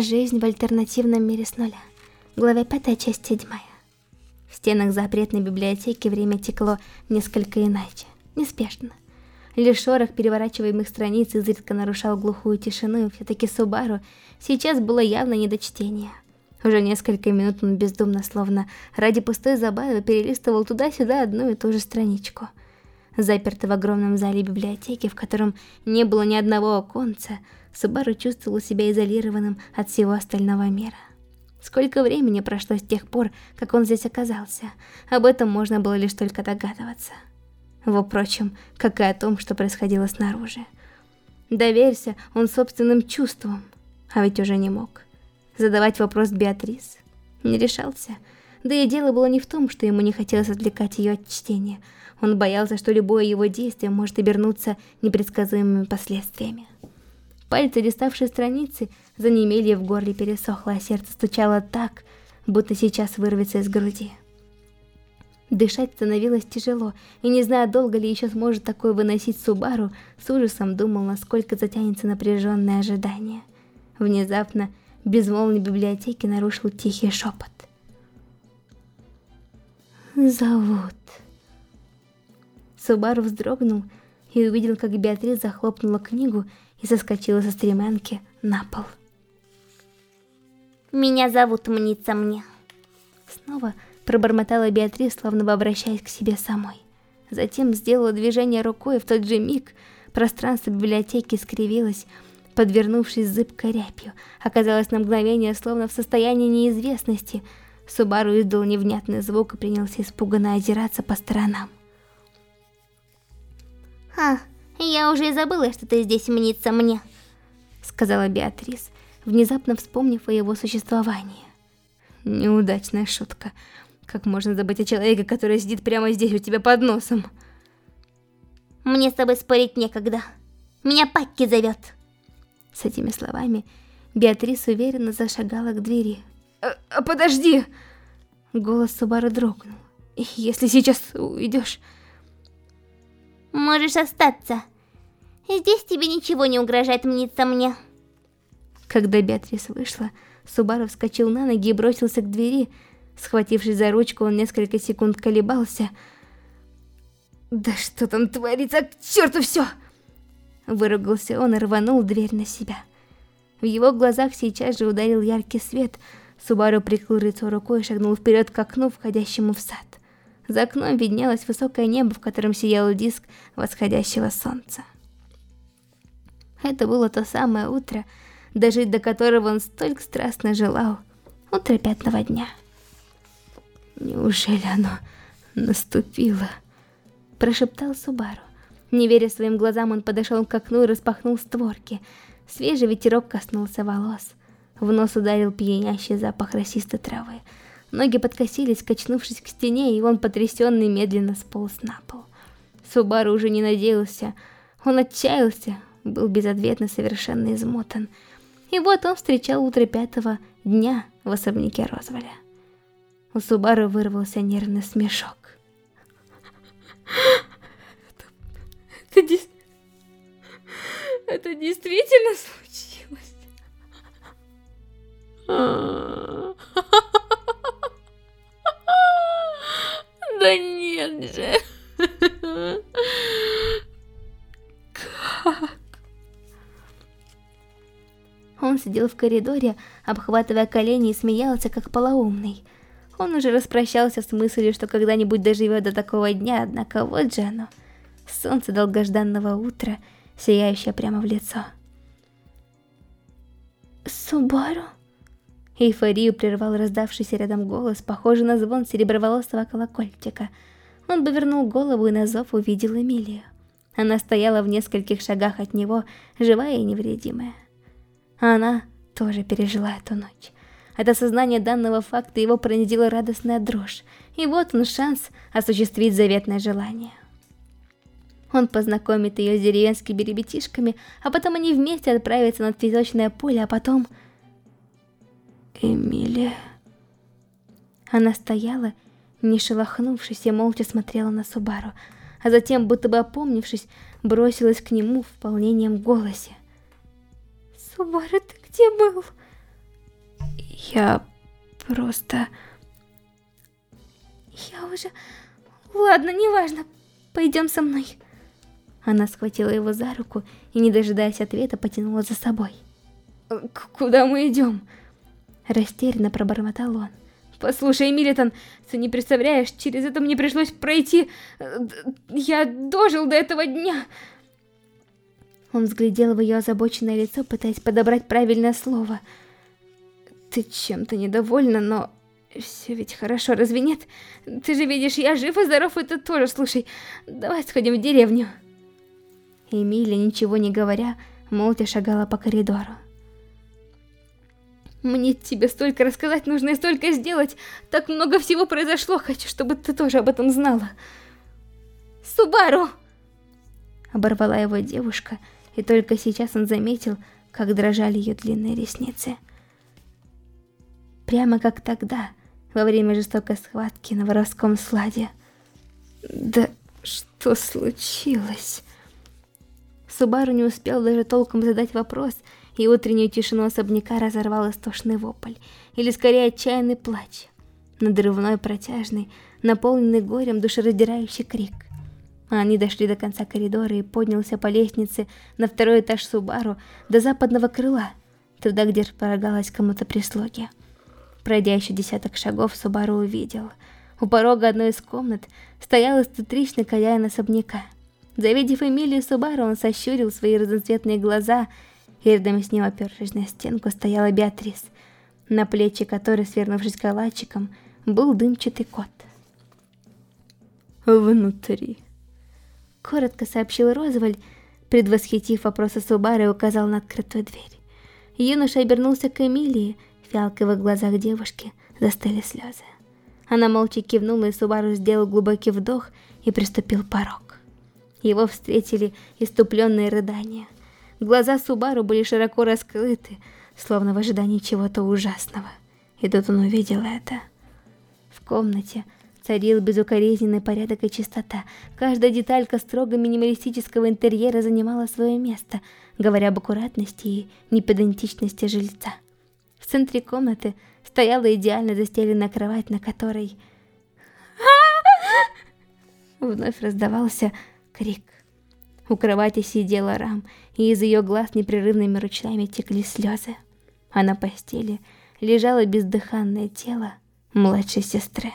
Жизнь в альтернативном мире с нуля. Глава 5, часть 7. В стенах запретной библиотеки время текло несколько иначе, неспешно. Лишь шорох переворачиваемых страниц изредка нарушал глухую тишину, и все-таки Субару сейчас было явно не до чтения. Уже несколько минут он бездумно, словно ради пустой забавы, перелистывал туда-сюда одну и ту же страничку. Запертый в огромном зале библиотеки, в котором не было ни одного оконца, Субару чувствовал себя изолированным от всего остального мира. Сколько времени прошло с тех пор, как он здесь оказался, об этом можно было лишь только догадываться. Впрочем, как и о том, что происходило снаружи. Доверься он собственным чувствам, а ведь уже не мог. Задавать вопрос Беатрис не решался. Да и дело было не в том, что ему не хотелось отвлекать ее от чтения. Он боялся, что любое его действие может обернуться непредсказуемыми последствиями. Пальцы, листавшие страницы, занемели в горле пересохло, а сердце стучало так, будто сейчас вырвется из груди. Дышать становилось тяжело, и не зная, долго ли еще сможет такое выносить Субару, с ужасом думал, насколько затянется напряженное ожидание. Внезапно, безмолвной библиотеки нарушил тихий шепот. «Зовут...» Субару вздрогнул и увидел, как Беатрис захлопнула книгу и соскочила со стремянки на пол. «Меня зовут Мнится Мне». Снова пробормотала Беатрис, словно обращаясь к себе самой. Затем сделала движение рукой, и в тот же миг пространство библиотеки скривилось, подвернувшись зыбкой рябью. Оказалось на мгновение, словно в состоянии неизвестности. Субару издал невнятный звук и принялся испуганно озираться по сторонам. «А, я уже и забыла, что ты здесь мнится мне», — сказала Беатрис, внезапно вспомнив о его существовании. Неудачная шутка. Как можно забыть о человеке, который сидит прямо здесь у тебя под носом? Мне с тобой спорить некогда. Меня Пакки зовет. С этими словами Беатрис уверенно зашагала к двери. А, а подожди! Голос Субару дрогнул. Если сейчас уйдешь... Можешь остаться. Здесь тебе ничего не угрожает мниться мне. Когда Беатрис вышла, Субару вскочил на ноги и бросился к двери, Схватившись за ручку, он несколько секунд колебался. «Да что там творится? К черту все!» Выругался он и рванул дверь на себя. В его глазах сейчас же ударил яркий свет. Субару прикрыл лицо рукой и шагнул вперед к окну, входящему в сад. За окном виднелось высокое небо, в котором сиял диск восходящего солнца. Это было то самое утро, дожить до которого он столько страстно желал. Утро пятого дня. Неужели оно наступило? Прошептал Субару. Не веря своим глазам, он подошел к окну и распахнул створки. Свежий ветерок коснулся волос. В нос ударил пьянящий запах росистой травы. Ноги подкосились, качнувшись к стене, и он потрясенный медленно сполз на пол. Субару уже не надеялся. Он отчаялся, был безответно совершенно измотан. И вот он встречал утро пятого дня в особняке Розволя. У Субару вырвался нервный смешок. Это, это, это действительно случилось? Да нет же. Как? Он сидел в коридоре, обхватывая колени и смеялся, как полоумный. Он уже распрощался с мыслью, что когда-нибудь доживет до такого дня, однако вот же оно. Солнце долгожданного утра, сияющее прямо в лицо. Субару? Эйфорию прервал раздавшийся рядом голос, похожий на звон сереброволосого колокольчика. Он повернул голову и на зов увидел Эмилию. Она стояла в нескольких шагах от него, живая и невредимая. Она тоже пережила эту ночь. От осознания данного факта его пронзила радостная дрожь, и вот он шанс осуществить заветное желание. Он познакомит ее с деревенскими ребятишками, а потом они вместе отправятся на цветочное поле, а потом... Эмилия... Она стояла, не шелохнувшись, и молча смотрела на Субару, а затем, будто бы опомнившись, бросилась к нему в волнением голосе. «Субару, ты где был?» Я просто... Я уже... Ладно, неважно. Пойдем со мной. Она схватила его за руку и, не дожидаясь ответа, потянула за собой. Куда мы идем? Растерянно пробормотал он. Послушай, Милитон, ты не представляешь, через это мне пришлось пройти... Э, я дожил до этого дня. Он взглядел в ее озабоченное лицо, пытаясь подобрать правильное слово. Ты чем-то недовольна, но... Все ведь хорошо, разве нет? Ты же видишь, я жив и здоров, и ты тоже, слушай, давай сходим в деревню. Эмилия, ничего не говоря, молча шагала по коридору. Мне тебе столько рассказать нужно и столько сделать. Так много всего произошло. Хочу, чтобы ты тоже об этом знала. Субару! Оборвала его девушка, и только сейчас он заметил, как дрожали ее длинные ресницы. Прямо как тогда, во время жестокой схватки на воровском сладе. Да что случилось? Субару не успел даже толком задать вопрос, утреннюю тишину особняка разорвал истошный вопль, или скорее отчаянный плач. Надрывной, протяжный, наполненный горем душераздирающий крик. Они дошли до конца коридора и поднялся по лестнице на второй этаж Субару до западного крыла, туда, где располагалась кому-то прислуги. Пройдя еще десяток шагов, Субару увидел. У порога одной из комнат стоял эстетричный хозяин особняка. Завидев Эмилию Субару, он сощурил свои разноцветные глаза и рядом с ним, опершись на стенку, стояла Беатрис, на плечи которой, свернувшись калачиком, был дымчатый кот. «Внутри», — коротко сообщил Розваль, предвосхитив вопросы Субары и указал на открытую дверь. Юноша обернулся к Эмилии, фиалковых глазах девушки застыли слезы. Она молча кивнула, и Субару сделал глубокий вдох и приступил порог. Его встретили иступленные рыдания. Глаза Субару были широко раскрыты, словно в ожидании чего-то ужасного. И тут он увидел это. В комнате царил безукоризненный порядок и чистота. Каждая деталька строго минималистического интерьера занимала свое место, говоря об аккуратности и непедантичности жильца. В центре комнаты стояла идеально застеленная кровать, на которой... Вновь раздавался крик. У кровати сидела Рам, и из ее глаз непрерывными ручьями текли слезы. А на постели лежало бездыханное тело младшей сестры.